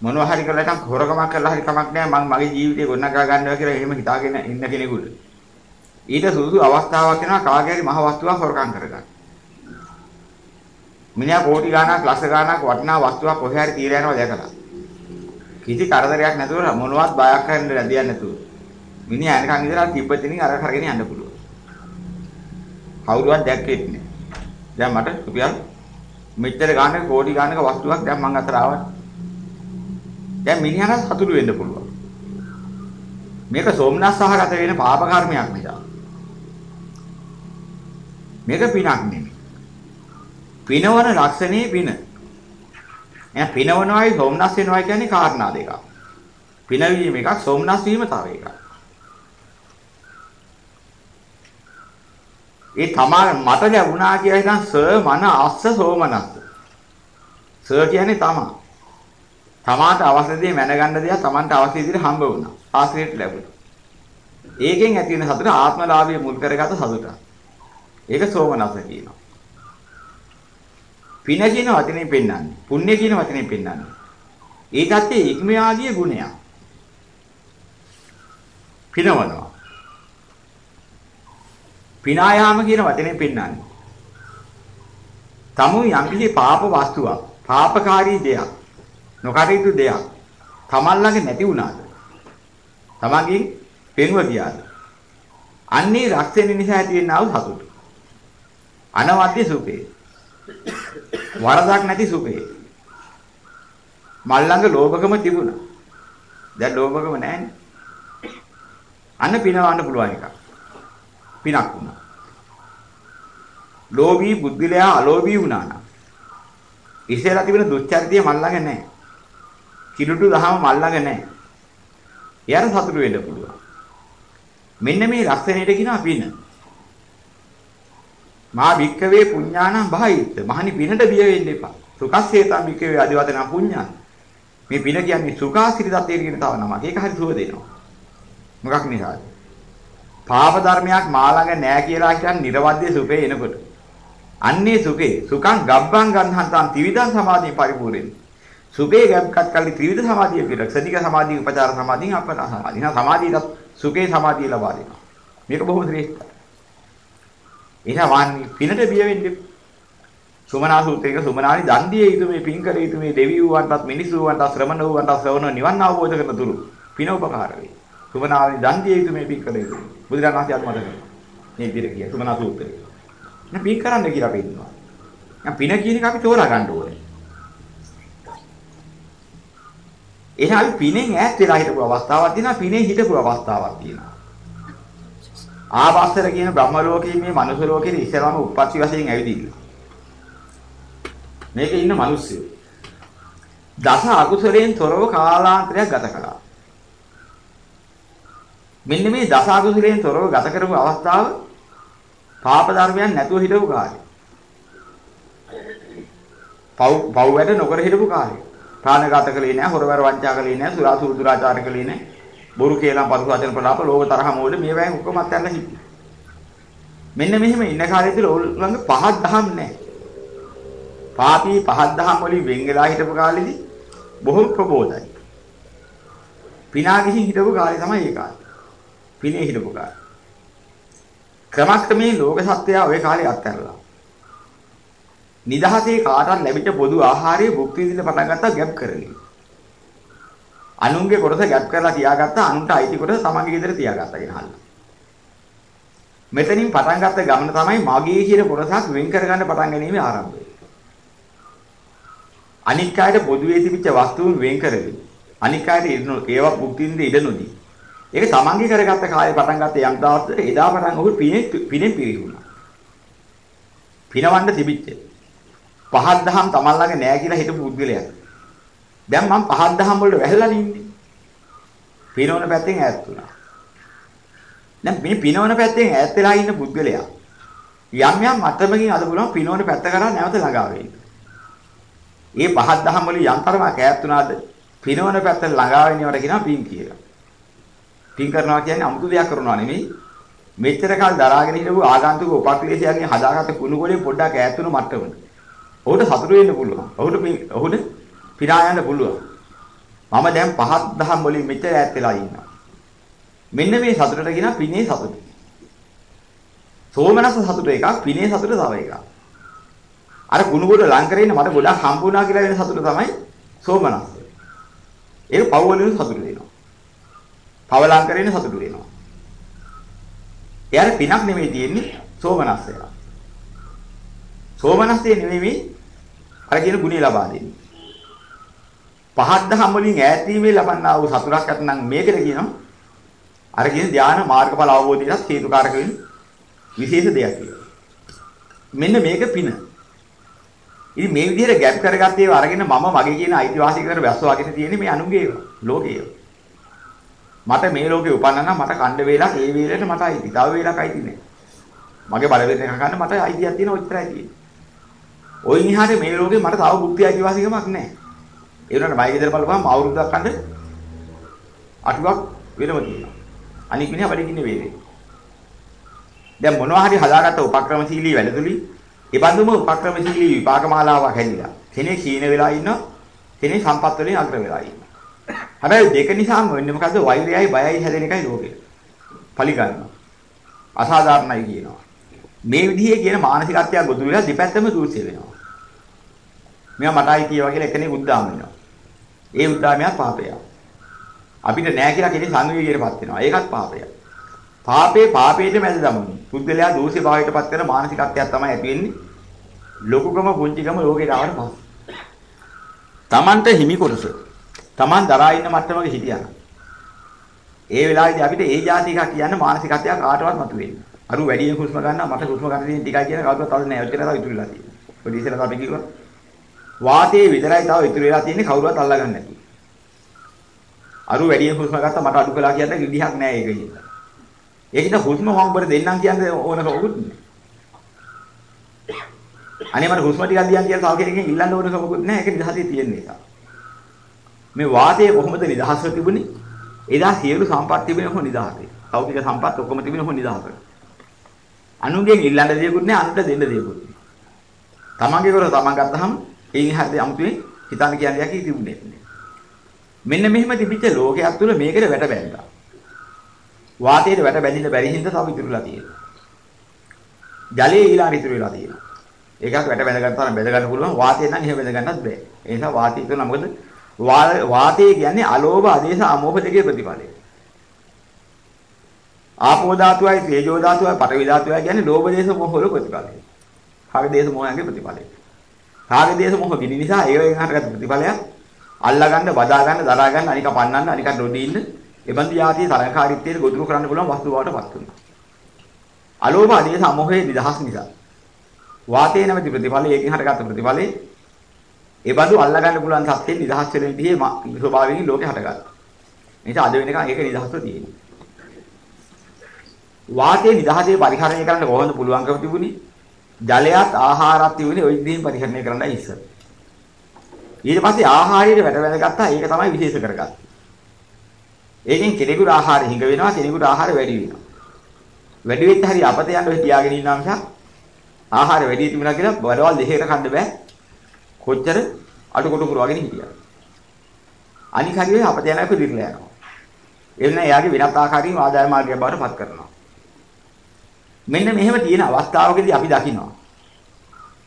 මොනවා හරි කරලා නැත්නම් හොරකමක් කරලා හරි කමක් නැහැ මම මගේ ජීවිතේ ගොඩනගා ගන්නවා කියලා එහෙම හිතාගෙන ඉන්න කෙනෙකුට ඊට සුදුසු අවස්ථාවක් වෙනවා කාගේ හරි මහ වස්තුවක් හොරකම් කරගන්න. මිනිහා කෝටි ගාණක් ලක්ෂ ගාණක් වටිනා වස්තුවක් කොහේ හරි තියලා යනවා දැකලා. කිසි කරදරයක් නැතුව මොනවත් බයක් කරන්න නැදියක් නැතුව. මිනිහා එනකන් ඉඳලා තිබ්බතිනින් අර කරගෙන යන්න පුළුවන්. කවුරුවත් දැක්කෙත් නෑ. දැන් මට රුපියල් මෙච්චර ගාණක කෝටි ගාණක වස්තුවක් දැන් මං අතර ආවා. දැන් මිනිහාට සතුටු වෙන්න පුළුවන්. මේක සෝමනස් සහගත වෙන පාප කර්මයක් නිසා. මේක පිනක් නෙමෙයි. පිනවන ලක්ෂණේ පින. එහෙනම් පිනවනවායි සෝමනස් වෙනවායි කියන්නේ කාරණා දෙකක්. පිනවීම එකක් සෝමනස් වීම තව එකක්. ඒ තමා මට ලැබුණා කියලා හිතන් ස මන අස්ස සෝමනස්ස. ස කියන්නේ තමා. තමාට අවශ්‍ය දේ මැනගන්න දෙයක් Tamanට අවශ්‍ය විදිහට හම්බ වුණා. ආශ්‍රයයට ලැබුණා. ඒකෙන් ඇති වෙන සතුට ආත්මලාභය මුල් කරගත සතුටක්. ඒක සෝමනස්ස කියනවා. පින කියන වචනේ පෙන්වන්නේ. පුණ්‍ය කියන වචනේ පෙන්වන්නේ. ඒකත් ඒ ඉක්මයාගේ ගුණයක්. පිනවනවා. පිනායාම කියන වචනේ පෙන්වන්නේ. තමු යම්කිසි පාප වස්තුවක්, පාපකාරී දෙයක්, නොකටයුතු දෙයක් තමන් ළඟ නැති වුණාද? තමන්ගෙන් පෙන්ව ගියාද? අන්නේ රක්ෂණය නිසා ඇති වෙනා වූ සතුට. අනවද්‍ය සුඛේ. වරදක් නැති සුඛේ. මල් ළඟ ලෝභකම තිබුණා. දැන් ලෝභකම නැහැනේ. අන්න පිනවන්න පුළුවන් එකක්. පිනක් වුණා. ලෝභී බුද්ධිලයා අලෝභී වුණා නම් ඉස්සෙල්ලා තිබෙන දුස්චරිතය මල් ළඟ නැහැ. කිලුටු දහම මල් ළඟ නැහැ. එයාට සතුටු වෙන්න පුළුවන්. මෙන්න මේ ලක්ෂණයට කියනවා පින. මා භික්කවේ පුඤ්ඤානම් බහිත. මහනි පිනට බිය වෙන්න එපා. සුඛස්සේතම් භික්කවේ අදිවදන පුඤ්ඤාන. මේ පින කියන්නේ සුඛාසිරි දත්තේ කියන තව නමක්. ඒක හරි සුව දෙනවා. මොකක් නිසාද? පාප ධර්මයක් මා ළඟ නැහැ කියලා කියන්නේ නිර්වද්‍ය සුඛේ එනකොට. අන්නේ සුඛේ සුඛං ගබ්බං ගන්නහන්තං ත්‍රිවිධං සමාධිය පරිපූර්ණයි. සුඛේ ගැම්කත් කල්ලි ත්‍රිවිධ සමාධිය කියලා. ක්ෂණික සමාධිය, උපචාර සමාධිය, අපරා සමාධිය. නා සමාධියට සුඛේ සමාධිය ලබා දෙනවා. මේක බොහොම ශ්‍රේෂ්ඨයි. එහෙනම් වාන්නේ පිනට බිය වෙන්නේ. සුමනා සූත්‍රයක සුමනානි දන් දිය යුතු මේ පින් කර යුතු මේ දෙවි වූවන්ටත් මිනිස් වූවන්ටත් ශ්‍රමණ වූවන්ටත් ශ්‍රවණ නිවන් අවබෝධ කරන තුරු පින උපකාර වේ. සුමනානි දන් දිය යුතු මේ පින් කර යුතු. බුදුරජාණන් වහන්සේ අත්මත කරනවා. මේ විදිහට කිය සුමනා සූත්‍රය. නේ පින් කරන්න කියලා පෙන්නනවා. දැන් පින කියන එක අපි තෝරා ගන්න ඕනේ. එහෙනම් අපි පිනෙන් ඈත් වෙලා හිටපු අවස්ථාවක් තියෙනවා පිනේ හිටපු අවස්ථාවක් තියෙනවා. ආවාසර කියන බ්‍රහ්ම ලෝකයේ මේ මනුෂ්‍ය ලෝකයේ ඉස්සරහම උප්පත්ති වශයෙන් ඇවිදින්න. මේකේ ඉන්න මිනිස්සු. දස අකුසලයෙන් තොරව කාලාන්තරයක් ගත කළා. මෙන්න මේ දස අකුසලයෙන් තොරව ගත කරපු අවස්ථාව පාප ධර්මයන් නැතුව හිටපු කාලේ. පව් පව් වැඩ නොකර හිටපු කාලේ. ප්‍රාණඝාත කළේ නැහැ, හොරවර වංචා කළේ නැහැ, සුරාසුරු දුරාචාර කළේ නැහැ. බොරු කියලා පරුස වචන ප්‍රලාප, ලෝභ තරහ මෝඩ මේවායින් ඔක්කොම අත්හැරලා හිටියා. මෙන්න මෙහෙම ඉන්න කාලෙදී ළඟ පහක් දහම් නැහැ. පාපී පහක් දහම් වලින් වෙන් වෙලා හිටපු කාලෙදී බොහොම ප්‍රබෝධයි. පිනා ගිහින් හිටපු කාලේ තමයි ඒ කාලේ. පිනේ හිටපු කාලේ. ක්‍රමක්‍රමයෙන් ලෝක සත්‍යය ওই කාලේ අත්හැරලා. නිදහසේ කාටවත් ලැබිච්ච පොදු ආහාරයේ භුක්ති විඳින්න පටන් ගත්තා ගැප් කරගෙන. අනුන්ගේ කොටස ගැප් කරලා තියාගත්තා අනුන්ට අයිති කොටස තමන්ගේ ගෙදර තියාගත්තා කියන හල්ල. මෙතනින් පටන් ගත්ත ගමන තමයි මගේ කියන කොටසක් වෙන් කරගන්න පටන් ගැනීම ආරම්භය. අනික් අයට පොදුවේ තිබිච්ච වස්තුන් වෙන් කරගෙන අනික් අයට ඉන්න ඒවා භුක්ති විඳින්න ඉඩ නොදී. ඒක තමන්ගේ කරගත්ත කාලේ පටන් ගත්ත යම් දවසක එදා පටන් ඔහු පිනේ පිනේ පිරිහුණා. පිනවන්න තිබිච්ච පහක් දහම් තමන් ළඟ නෑ කියලා හිතපු පුද්ගලයා. දැන් මම පහක් දහම් වලට වැහැලා ඉන්නේ. පිනවන පැත්තෙන් ඈත් වුණා. දැන් මේ පිනවන පැත්තෙන් ඈත් වෙලා ඉන්න පුද්ගලයා යම් යම් මට්ටමකින් අද පුළුවන් පිනවන පැත්ත කරා නැවත ළඟා වෙන්න. ඒ පහක් දහම් වලින් යම් තරමක් ඈත් වුණාද පිනවන පැත්ත ළඟා වෙනවට කියනවා පින් කියලා. පින් කරනවා කියන්නේ 아무තු දෙයක් කරනවා නෙමෙයි. මෙච්චර කල් දරාගෙන හිටපු ආගන්තුක උපක්ලේශයන්ගෙන් හදාගත්ත කුණු ගොඩේ පොඩ්ඩක් ඈත් වුණු මට්ටමකට ඔහුට සතුටු වෙන්න පුළුවන්. ඔහුට ඔහුට පිරා යන්න පුළුවන්. මම දැන් පහත් දහම් වලින් මෙච්චර ඈත් වෙලා ඉන්නවා. මෙන්න මේ සතුටට කියන පිනේ සතුට. සෝමනස සතුට එකක්, පිනේ සතුට තව එකක්. අර කුණු ගොඩ ලං කරගෙන මට ගොඩක් හම්බුණා කියලා වෙන සතුට තමයි සෝමනස. ඒක පව් වලින් සතුට වෙනවා. පව ලං කරගෙන සතුට වෙනවා. එයාට පිනක් නෙමෙයි තියෙන්නේ සෝමනස්සය. සෝමනස්සේ නෙමෙයි අර කියන ගුණය ලබා දෙන්නේ. පහත් දහම් වලින් ඈත් වීමේ ලබන්නා වූ සතුටක් ඇතනම් මේකට කියනවා අර කියන ධානා මාර්ගඵල අවබෝධයට හේතුකාරක වෙන විශේෂ දෙයක් කියලා. මෙන්න මේක පින. ඉතින් මේ විදිහට ගැප් කරගත්ත ඒවා අරගෙන මම මගේ කියන අයිතිවාසිකමකට වැස්ස වගේ තියෙන්නේ මේ අනුගේ ලෝකයේ. මට මේ ලෝකේ උපන්නා නම් මට කණ්ඩ වේලක් ඒ වේලට මට අයිති. තව වේලක් අයිති නෑ. මගේ බලවේග එක ගන්න මට අයිතියක් තියෙන ඔච්චරයි තියෙන්නේ. ඔයින් එහාට මේ ලෝකේ මට තව බුද්ධි අයිතිවාසිකමක් නෑ. ඒ වුණාට මයි ගෙදර බලපුවම අවුරුද්දක් අඬ අටුවක් වෙනම තියෙනවා. අනික මිනිහා බඩගින්නේ වේලේ. දැන් මොනවා හරි හදාගත්ත උපක්‍රමශීලී වැඩතුලි ඒ බඳුම උපක්‍රමශීලී විපාක මාලාවක් හැදිලා. කෙනෙක් සීන වෙලා ඉන්නවා. කෙනෙක් සම්පත් වලින් අග්‍ර වෙලා ඉන්නවා. හැබැයි දෙක නිසාම වෙන්නේ මොකද්ද? වෛරයයි බයයි හැදෙන එකයි ලෝකේ. පලි ගන්නවා. අසාධාරණයි කියනවා. මේ විදිහේ කියන මානසිකත්වයක් ගොදුරු වෙලා දෙපැත්තම දූෂ්‍ය වෙනවා. මෙයා මටයි කියවා කියලා එකෙනෙක් උද්දාම වෙනවා. ඒ උද්දාමයක් පාපයක්. අපිට නෑ කියලා කෙනෙක් සංවේගයටපත් වෙනවා. ඒකත් පාපයක්. පාපේ පාපේට මැද දමන්නේ. පුද්ගලයා දෝෂේ භාවයටපත් කරන මානසිකත්වයක් තමයි ඇති වෙන්නේ. ලොකුකම පුංචිකම ලෝකේට ආවට පස්සේ. Tamanට හිමි කොටස. Taman දරා ඉන්න මට්ටමක හිටියා. ඒ වෙලාවේදී අපිට ඒ જાති එකක් කියන්න මානසිකත්වයක් කාටවත් මතුවෙන්නේ. අරු වැඩියෙන් හුස්ම ගන්නවා මට හුස්ම ගන්න තියෙන ටිකයි කියන කවුරුත් අද නෑ. ඔච්චර තව ඉතුරු වෙලා තියෙනවා. ඔය ඉතින් අපි කිව්වා වාතයේ විතරයි තව ඉතුරු වෙලා තියෙන්නේ කවුරුවත් අල්ලගන්න නැතුව. අරු වැඩියෙන් හුස්ම ගත්තා මට අඩු කළා කියන්න විදිහක් නෑ ඒක හින්දා. ඒකිට හුස්ම මම ඔබට දෙන්නම් කියන්නේ ඕන කවුරුත් නෑ. අනේ මට හුස්ම ටිකක් දියන් කියලා තව කෙනෙක්ගෙන් ඉල්ලන්න ඕන කමකුත් නෑ ඒක නිදහසේ තියෙන නිසා. මේ වාතයේ කොහොමද නිදහස්ව තිබුණේ? එදා සියලු සම්පත් තිබෙන කොහොම නිදහසේ. ලෞකික සම්පත් ඔක්කොම තිබෙන කොහොම නිදහසේ. අනුගෙන් ඉල්ලන්න දෙයක්වත් නෑ අනුන්ට දෙන්න දෙයක්වත් නෑ. තමන්ගේ කර තමන් ගත්තහම එයින් හරිය අමුතුවෙන් හිතන්න කියන දෙයක් තිබුණේ නෑ. මෙන්න මෙහෙම තිබිච්ච ලෝකයක් තුළ මේකට වැට බැඳලා. වාතයට වැට බැඳින්න බැරි හින්දා තව ඉතුරුලා තියෙනවා. ජලයේ ඊළඟ ඉතුරු වෙලා තියෙනවා. ඒකත් වැට බැඳ ගන්නවා බැඳ ගන්න පුළුවන් වාතය නම් එහෙම බැඳ ගන්නත් බෑ. ඒ නිසා වාතය තුළ මොකද වාතය කියන්නේ අලෝභ ආදේශ අමෝහ දෙකේ ප්‍රතිඵලය. ආපෝ ධාතුවයි තේජෝ ධාතුවයි පඨවි ධාතුවයි කියන්නේ ලෝභ දේශ මොහ වල ප්‍රතිඵලය. කාග දේශ මොහයන්ගේ ප්‍රතිඵලය. කාග දේශ මොහ ගිනි නිසා ඒවෙන් හටගත් ප්‍රතිඵලයක් අල්ලා ගන්න, බදා ගන්න, දරා ගන්න, අනික පන්නන්න, අනික නොදී ඉන්න. එබඳු යාතිය තරංකාරීත්වයට ගොදුරු කරන්න පුළුවන් වස්තු බවට පත් වෙනවා. අලෝභ ආදේශ අමෝහයේ නිදහස් නිසා. වාතේ නැමැති ප්‍රතිඵලය ඒකෙන් හටගත් ප්‍රතිඵලේ ඒ බඳු අල්ලා ගන්න පුළුවන් සත්‍යෙ නිදහස් වෙන විදිහේ ස්වභාවයෙන් ලෝකේ හටගත්තා. නිසා අද වෙනකන් ඒක නිදහස්ව තියෙනවා. වාතයේ නිදහසේ පරිහරණය කරන්න කොහොමද පුළුවන්කම තිබුණේ? ජලයත් ආහාරත් තිබුණේ ওই විදිහෙන් පරිහරණය කරන්නයි ඉස්සර. ඊට පස්සේ ආහාරයට වැට වැඳගත්තා ඒක තමයි විශේෂ කරගත්තේ. ඒකෙන් කෙනෙකුට ආහාර හිඟ වෙනවා කෙනෙකුට ආහාර වැඩි වෙනවා. වැඩි වෙච්ච හරි අපත යන්න ඔය තියාගෙන ඉන්නවා මිසක් ආහාර වැඩි තිබුණා කියලා බඩවල් දෙකකට කන්න බෑ. කොච්චර අඩු කොට පුරවගෙන හිටියා. අනික හරියට අපත යන එක දිර්ලා යනවා. එන්න එයාගේ වෙනත් ආකාරයෙන් ආදාය මාර්ගය බවට පත් කරනවා. මෙන්න මෙහෙම තියෙන අවස්ථාවකදී අපි දකිනවා.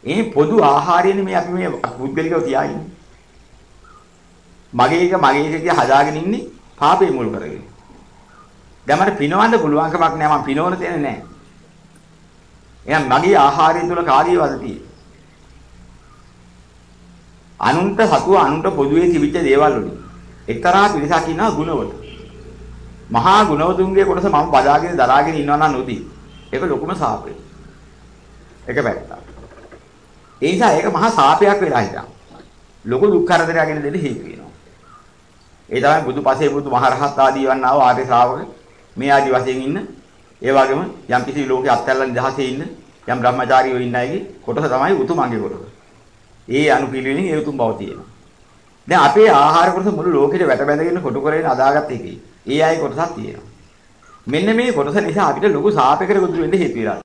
මේ පොදු ආහාරයනේ මේ අපි මේ පුද්ගලිකව තියාගෙන. මගේ එක මගේ එක කියලා හදාගෙන ඉන්නේ පාපේ මුල් කරගෙන. දැන් මට පිනවන්න පුළුවන්කමක් නෑ මම පිනවන තැන නෑ. එහෙනම් මගේ ආහාරය තුල කාර්යය වදතියි. අනුන්ට සතුව අනුන්ට පොදුවේ තිබිච්ච දේවල් වලින් එක්තරා පිරිසක් ඉන්නවා ගුණවල. මහා ගුණවතුන්ගේ කොටස මම බදාගෙන දරාගෙන ඉන්නවා නම් නොදී. ඒක ලොකුම සාපේ. එක පැත්තක්. ඒ නිසා ඒක මහා සාපයක් වෙලා හිටා. ලොකු දුක් කරදරයක්ගෙන දෙන්න හේතු වෙනවා. ඒ තමයි බුදු පසේ බුදු මහරහත් ආදී වන්නා වූ ආර්ය ශ්‍රාවක මේ ආදි වශයෙන් ඉන්න ඒ වගේම යම් කිසි ලෝකේ අත්හැරලා නිදහසේ ඉන්න යම් බ්‍රහ්මචාරීව ඉන්න අයගේ කොටස තමයි උතුමන්ගේ කොටස. ඒ අනුපිළිවෙලින් ඒ උතුම් බව තියෙනවා. දැන් අපේ ආහාර කොටස මුළු ලෝකෙට වැට බැඳගෙන කොටු කරගෙන අදාගත්ත එකේ. ඒ අය කොටසක් තියෙනවා. මෙන්න මේ කොටස නිසා අපිට ලොකු සාපයකට ගොදුරු වෙන්න හේතු වෙලා